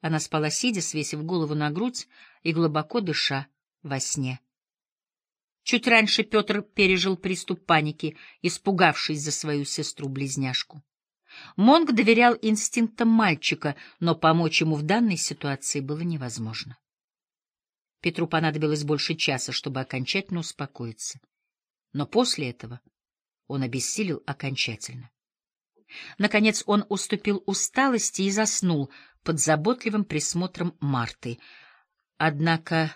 Она спала сидя, свесив голову на грудь и глубоко дыша во сне. Чуть раньше Петр пережил приступ паники, испугавшись за свою сестру-близняшку. Монг доверял инстинктам мальчика, но помочь ему в данной ситуации было невозможно. Петру понадобилось больше часа, чтобы окончательно успокоиться. Но после этого он обессилел окончательно. Наконец он уступил усталости и заснул под заботливым присмотром Марты. Однако,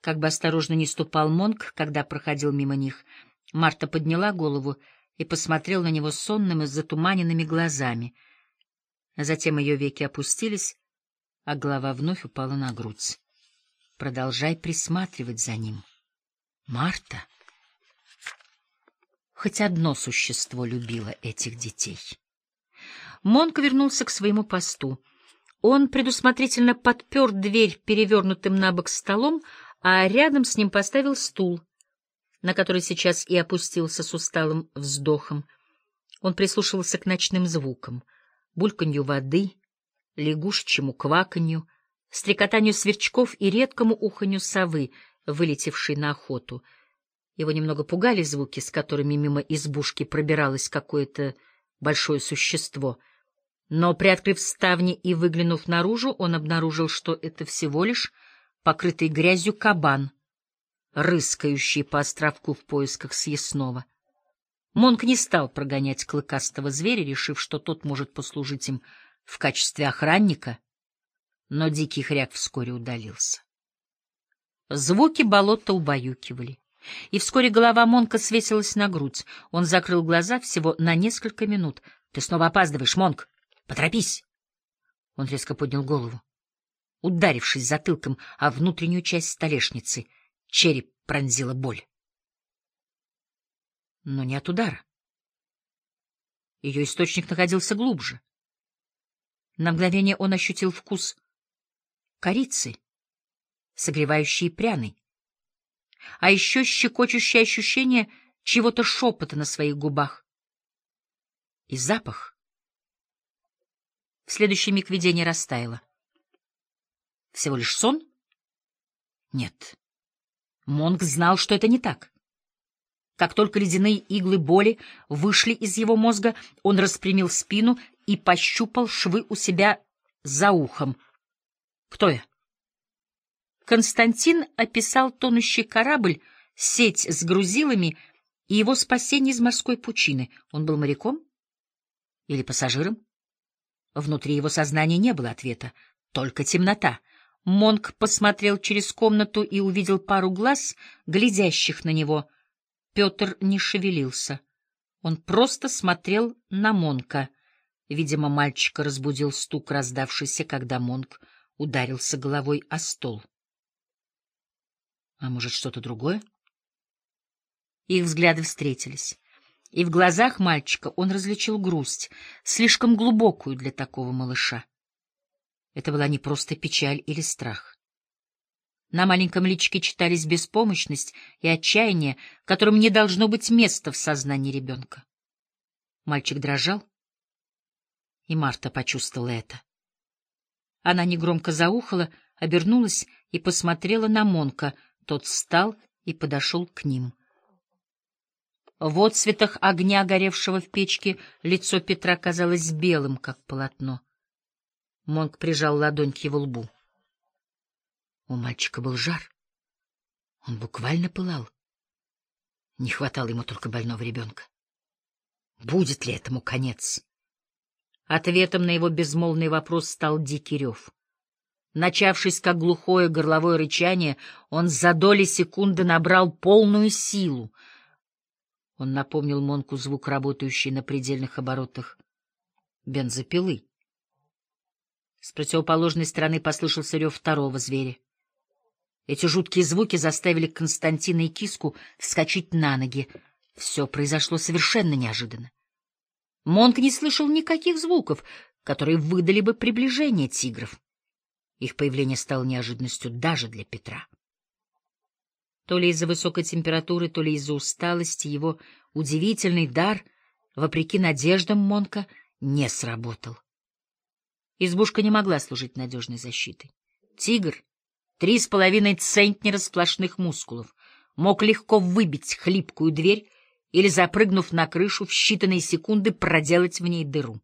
как бы осторожно ни ступал Монг, когда проходил мимо них, Марта подняла голову и посмотрела на него сонным и затуманенными глазами. Затем ее веки опустились, а голова вновь упала на грудь. Продолжай присматривать за ним. Марта. Хоть одно существо любило этих детей. Монк вернулся к своему посту. Он предусмотрительно подпер дверь перевернутым на бок столом, а рядом с ним поставил стул, на который сейчас и опустился с усталым вздохом. Он прислушивался к ночным звукам, бульканью воды, лягушечьему кваканью, стрекотанию сверчков и редкому уханью совы, вылетевшей на охоту. Его немного пугали звуки, с которыми мимо избушки пробиралось какое-то большое существо. Но, приоткрыв ставни и выглянув наружу, он обнаружил, что это всего лишь покрытый грязью кабан, рыскающий по островку в поисках съестного. Монк не стал прогонять клыкастого зверя, решив, что тот может послужить им в качестве охранника — но дикий хряк вскоре удалился. Звуки болота убаюкивали, и вскоре голова Монка свесилась на грудь. Он закрыл глаза всего на несколько минут. — Ты снова опаздываешь, Монк! Поторопись! Он резко поднял голову. Ударившись затылком о внутреннюю часть столешницы, череп пронзила боль. Но не от удара. Ее источник находился глубже. На мгновение он ощутил вкус корицы, согревающей и пряной. А еще щекочущее ощущение чего-то шепота на своих губах. И запах. Следующий миг видение растаяло. Всего лишь сон? Нет. Монг знал, что это не так. Как только ледяные иглы боли вышли из его мозга, он распрямил спину и пощупал швы у себя за ухом — кто я? Константин описал тонущий корабль, сеть с грузилами и его спасение из морской пучины. Он был моряком? Или пассажиром? Внутри его сознания не было ответа, только темнота. Монк посмотрел через комнату и увидел пару глаз, глядящих на него. Петр не шевелился. Он просто смотрел на Монка. Видимо, мальчика разбудил стук, раздавшийся, когда Монк ударился головой о стол. А может, что-то другое? Их взгляды встретились, и в глазах мальчика он различил грусть, слишком глубокую для такого малыша. Это была не просто печаль или страх. На маленьком личике читались беспомощность и отчаяние, которым не должно быть места в сознании ребенка. Мальчик дрожал, и Марта почувствовала это. Она негромко заухала, обернулась и посмотрела на Монка. Тот встал и подошел к ним. В отцветах огня, горевшего в печке, лицо Петра казалось белым, как полотно. Монк прижал ладонь к его лбу. У мальчика был жар. Он буквально пылал. Не хватало ему только больного ребенка. Будет ли этому конец? Ответом на его безмолвный вопрос стал дикий рев. Начавшись как глухое горловое рычание, он за доли секунды набрал полную силу. Он напомнил Монку звук, работающий на предельных оборотах бензопилы. С противоположной стороны послышался рев второго зверя. Эти жуткие звуки заставили Константина и киску вскочить на ноги. Все произошло совершенно неожиданно. Монк не слышал никаких звуков, которые выдали бы приближение тигров. Их появление стало неожиданностью даже для Петра. То ли из-за высокой температуры, то ли из-за усталости его удивительный дар, вопреки надеждам Монка, не сработал. Избушка не могла служить надежной защитой. Тигр, три с половиной центнера сплошных мускулов, мог легко выбить хлипкую дверь или, запрыгнув на крышу, в считанные секунды проделать в ней дыру.